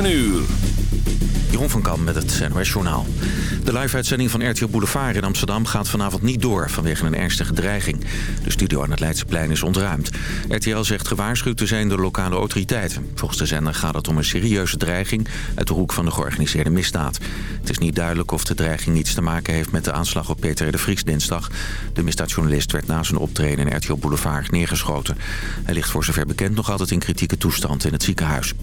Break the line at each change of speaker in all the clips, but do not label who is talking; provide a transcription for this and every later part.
7 uur.
Van met het NOS Journaal. De live-uitzending van RTL Boulevard in Amsterdam gaat vanavond niet door... vanwege een ernstige dreiging. De studio aan het Leidseplein is ontruimd. RTL zegt gewaarschuwd te zijn door lokale autoriteiten. Volgens de zender gaat het om een serieuze dreiging... uit de hoek van de georganiseerde misdaad. Het is niet duidelijk of de dreiging iets te maken heeft... met de aanslag op Peter de Vries dinsdag. De misdaadjournalist werd na zijn optreden in RTL Boulevard neergeschoten. Hij ligt voor zover bekend nog altijd in kritieke toestand in het ziekenhuis.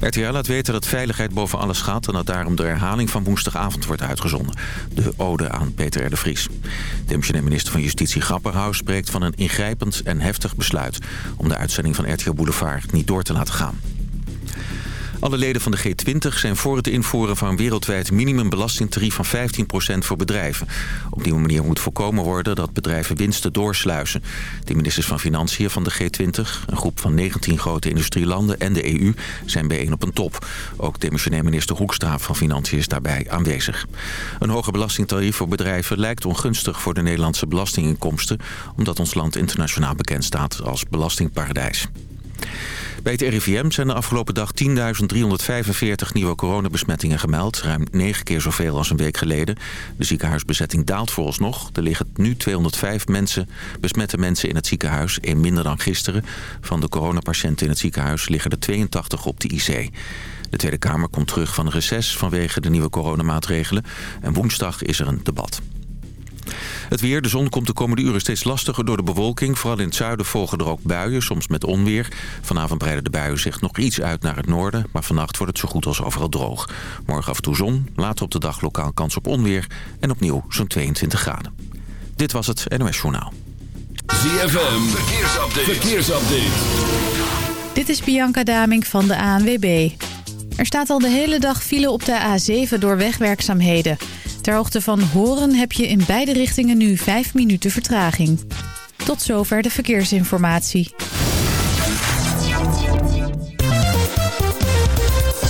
RTL laat weten dat veiligheid boven alles gaat... en dat daarom de herhaling van woensdagavond wordt uitgezonden. De ode aan Peter R. de Vries. De minister van Justitie Grapperhaus spreekt van een ingrijpend en heftig besluit... om de uitzending van RTL Boulevard niet door te laten gaan. Alle leden van de G20 zijn voor het invoeren van een wereldwijd minimumbelastingtarief van 15% voor bedrijven. Op die manier moet voorkomen worden dat bedrijven winsten doorsluizen. De ministers van Financiën van de G20, een groep van 19 grote industrielanden en de EU zijn bijeen op een top. Ook demissionair minister Hoekstra van Financiën is daarbij aanwezig. Een hoger belastingtarief voor bedrijven lijkt ongunstig voor de Nederlandse belastinginkomsten, omdat ons land internationaal bekend staat als belastingparadijs. Bij het RIVM zijn de afgelopen dag 10.345 nieuwe coronabesmettingen gemeld. Ruim 9 keer zoveel als een week geleden. De ziekenhuisbezetting daalt vooralsnog. Er liggen nu 205 mensen, besmette mensen in het ziekenhuis. één minder dan gisteren. Van de coronapatiënten in het ziekenhuis liggen er 82 op de IC. De Tweede Kamer komt terug van reces vanwege de nieuwe coronamaatregelen. En woensdag is er een debat. Het weer, de zon komt de komende uren steeds lastiger door de bewolking. Vooral in het zuiden volgen er ook buien, soms met onweer. Vanavond breiden de buien zich nog iets uit naar het noorden... maar vannacht wordt het zo goed als overal droog. Morgen af en toe zon, later op de dag lokaal kans op onweer... en opnieuw zo'n 22 graden. Dit was het NOS Journaal.
ZFM, verkeersupdate. verkeersupdate.
Dit is Bianca Daming van de ANWB. Er staat al de hele dag file op de A7 door wegwerkzaamheden... Ter hoogte van Horen heb je in beide richtingen nu 5 minuten vertraging. Tot zover de verkeersinformatie.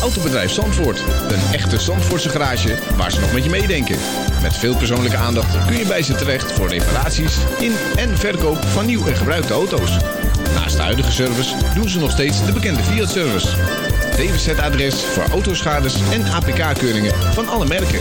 Autobedrijf Zandvoort. Een echte Zandvoortse garage waar ze nog met je meedenken. Met veel persoonlijke aandacht kun je bij ze terecht voor reparaties in en verkoop van nieuw en gebruikte auto's. Naast de huidige service doen ze nog steeds de bekende Fiat-service. DWZ-adres voor autoschades en APK-keuringen van alle merken.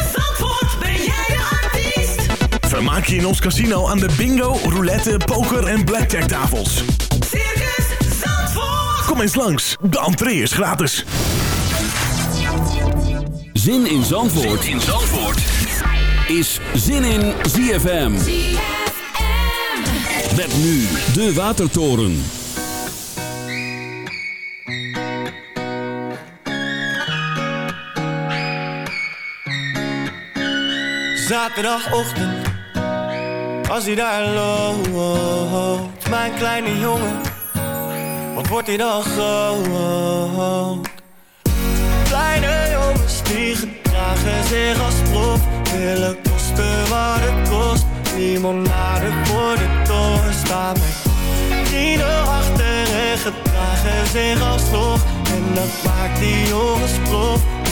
Vermaak je in ons casino aan de bingo, roulette, poker en blackjack tafels.
Circus Zandvoort.
Kom eens langs, de entree is gratis.
Zin in Zandvoort, in Zandvoort. is Zin in ZFM. Met nu de Watertoren.
Zaterdagochtend, als hij daar loopt, mijn kleine jongen, wat wordt hij dan groot? Kleine jongens die gedragen zich als prof, willen kosten wat het kost. Limonade voor de toren staan met vrienden achter en gedragen zich als prof. En dat maakt die jongens prof.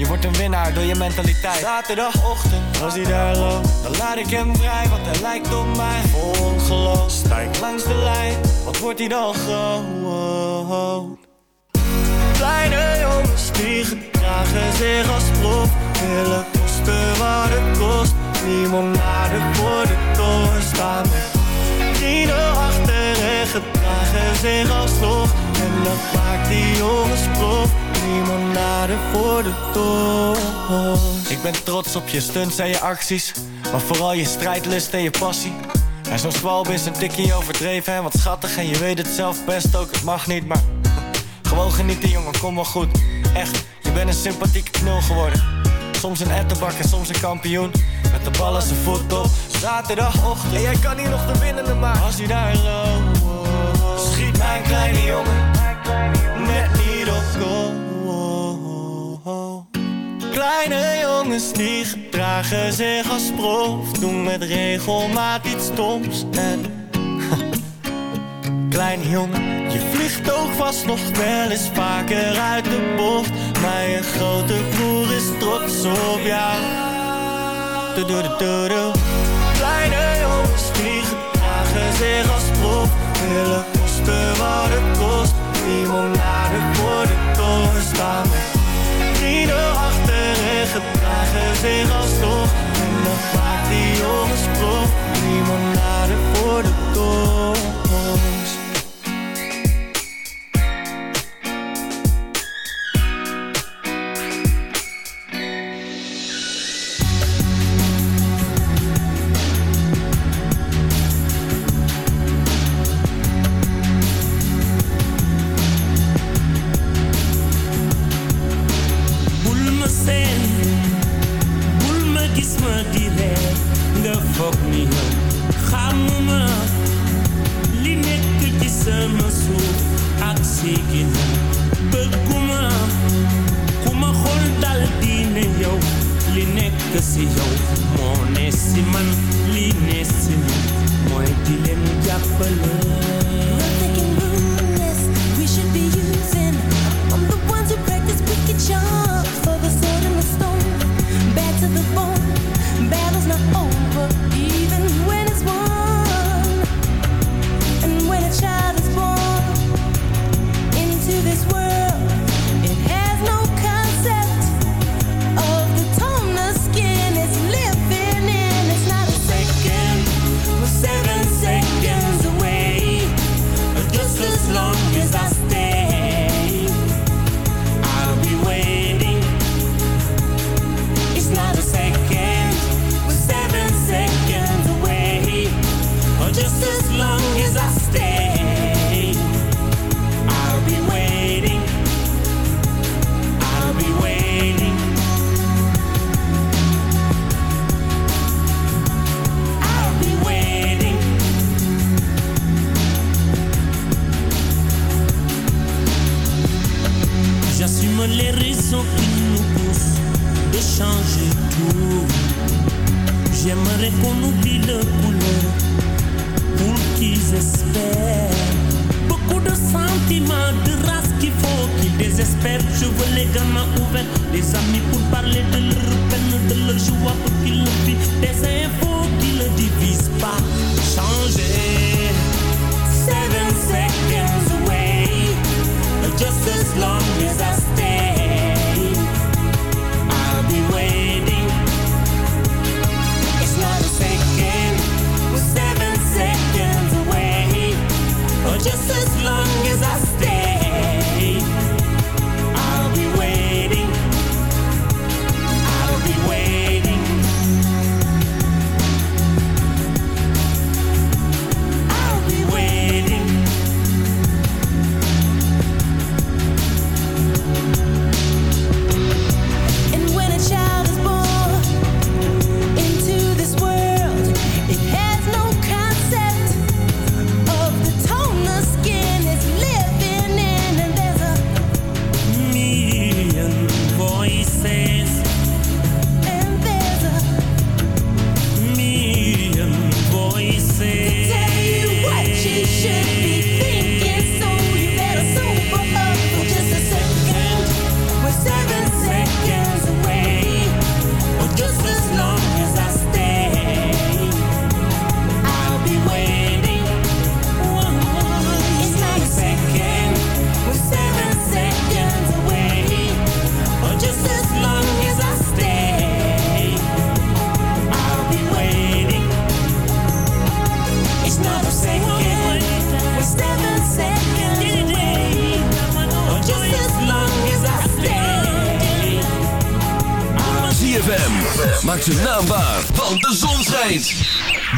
je wordt een winnaar door je mentaliteit. Zaterdagochtend, als hij daar loopt, dan laat ik hem vrij, want hij lijkt op mij. Vol ongeloof, stijg langs de lijn, wat wordt hij dan groot? Kleine jongens die gedragen zich als prof Willen kosten wat het kost Limonade voor de toren staan met vrienden achter en gedragen zich En dat maakt die jongens prof limonade voor de tocht. Ik ben trots op je stunts en je acties. Maar vooral je strijdlust en je passie. En zo'n zwalb is een tikje overdreven en wat schattig. En je weet het zelf best ook, het mag niet, maar... Gewoon genieten jongen, kom wel goed. Echt, je bent een sympathieke knul geworden. Soms een ettenbak en soms een kampioen. Met de ballen zijn voet op, zaterdagochtend. En jij kan hier nog de winnende maken. Als je daar loopt, schiet mijn kleine jongen. Net niet op goal. Kleine jongens die gedragen zich als prof Doen met regelmaat iets stoms. En... Kleine jongen, je vliegtuig vast nog wel eens vaker uit de bocht. Maar je grote broer is trots op jou.
Vegas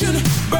passion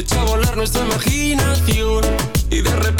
Y
echó a volar nuestra imaginación. Y de repente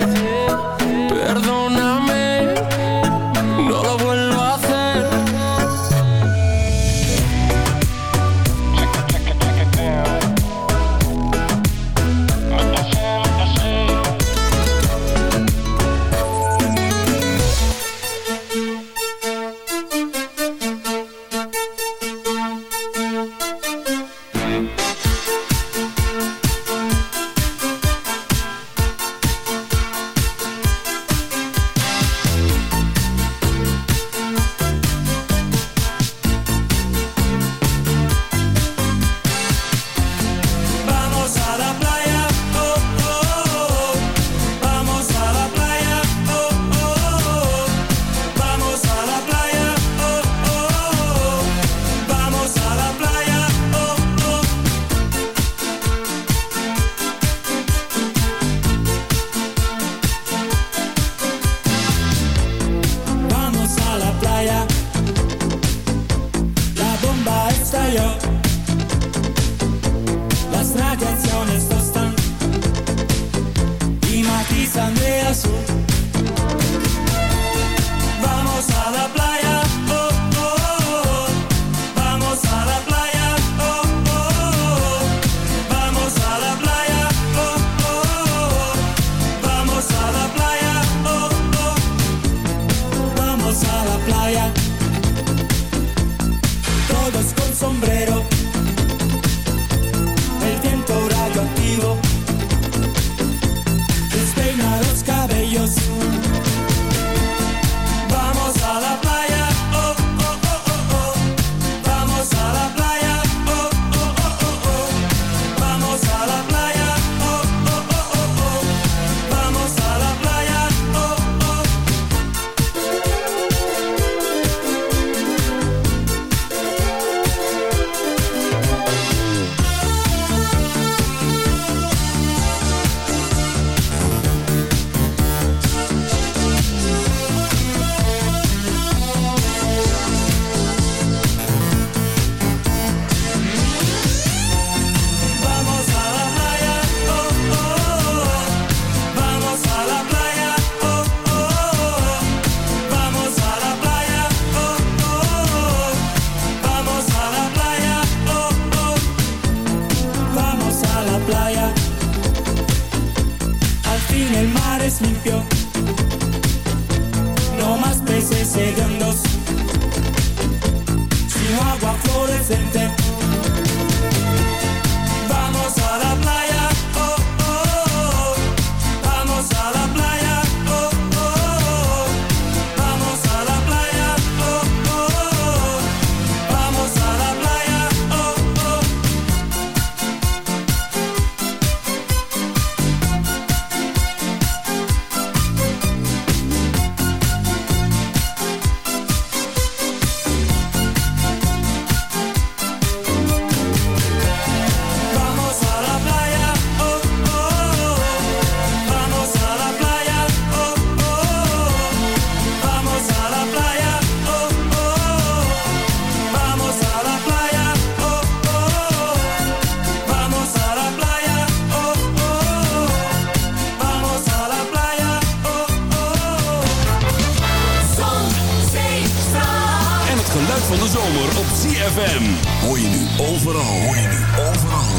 Van de zomer op CFM. Hoor je nu overal. Hoor je nu overal.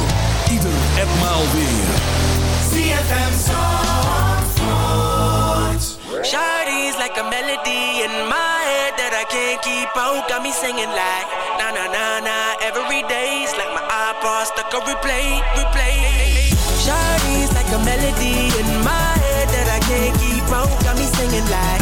Ieder en maal weer.
CFM Zandvoort.
Shawty's like a melody in my head that I can't keep out. Got me singing like na na na na every day's like my iPod stuck on replay, replay. Shawty's like a melody in my head that I can't keep out. Got me singing like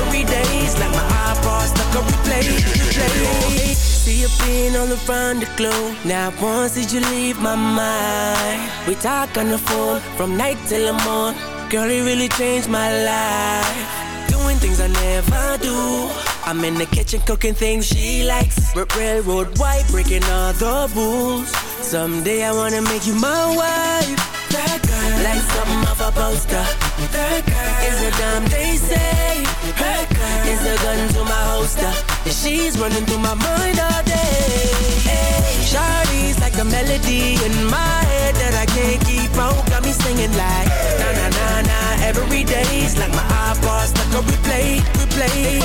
every day's like my iPod stuck on replay, replay. See you being all around the globe. Now once did you leave my mind? We talk on the phone from night till the morning. Girl, it really changed my life. Doing things I never do. I'm in the kitchen cooking things she likes. R- railroad white, breaking all the rules. Someday I wanna make you my wife. Like a. That girl is a damn they say. Her girl is a gun to my holster. She's running through my mind all day. Hey, Shawty's like a melody in my head that I can't keep out. Got me singing like na na na na every day's like my iPod stuck on replay, replay.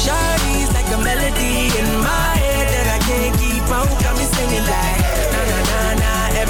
Shawty's like a melody in my head that I can't keep out. Got me singing like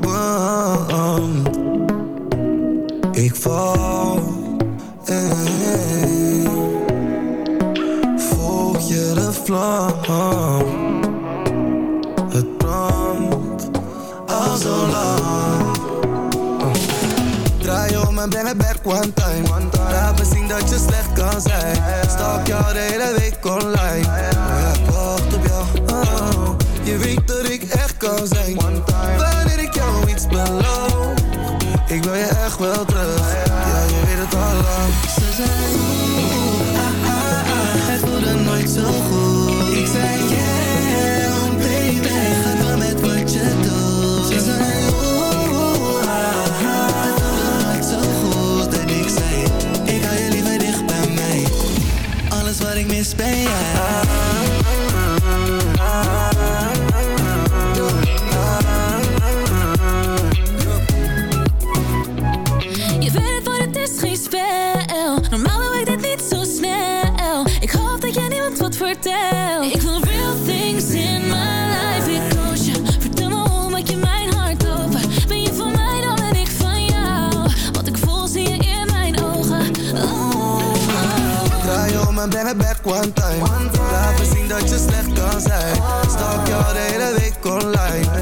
Me Ik val. Hey. Volg je de vlam. Het brandt al zo lang Draai om en breng het back one time. Laat zien dat je slecht kan zijn. Stalk jou de hele week online. Ik wacht op jou. Oh. Je weet dat ik echt kan zijn ik wil je echt wel terug. Ja, je weet
het al lang. Ze zijn ah, ah, ah, Het voelde nooit zo goed. mij back one time. Laat me zien dat je slecht kan zijn. Stalk jou de hele week online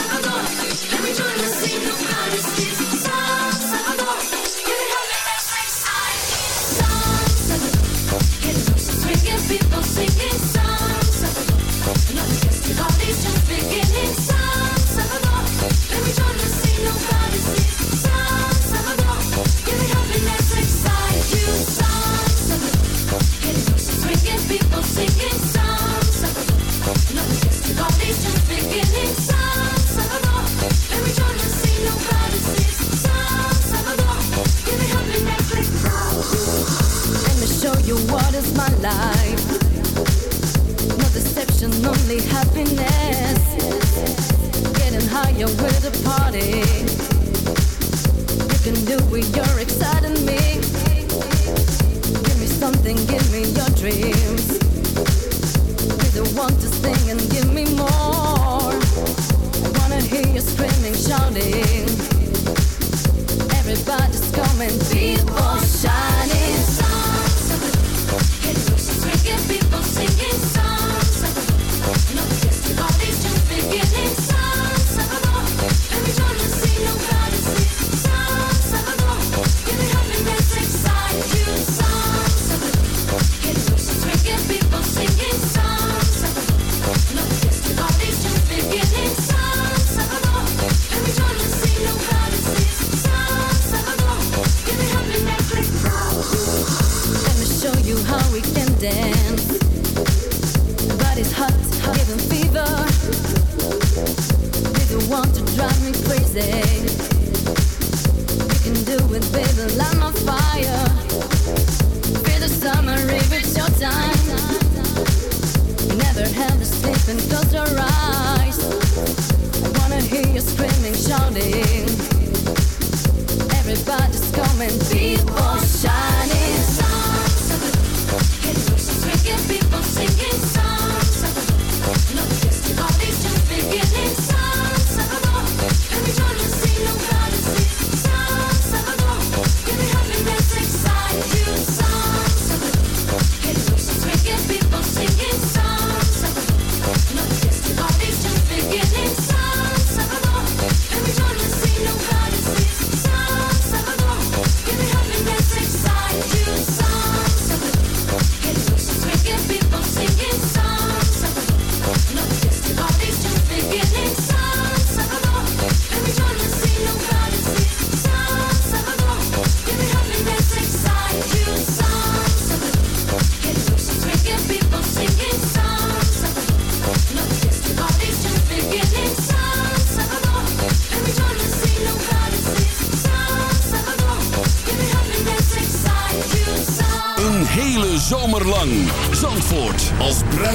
dance.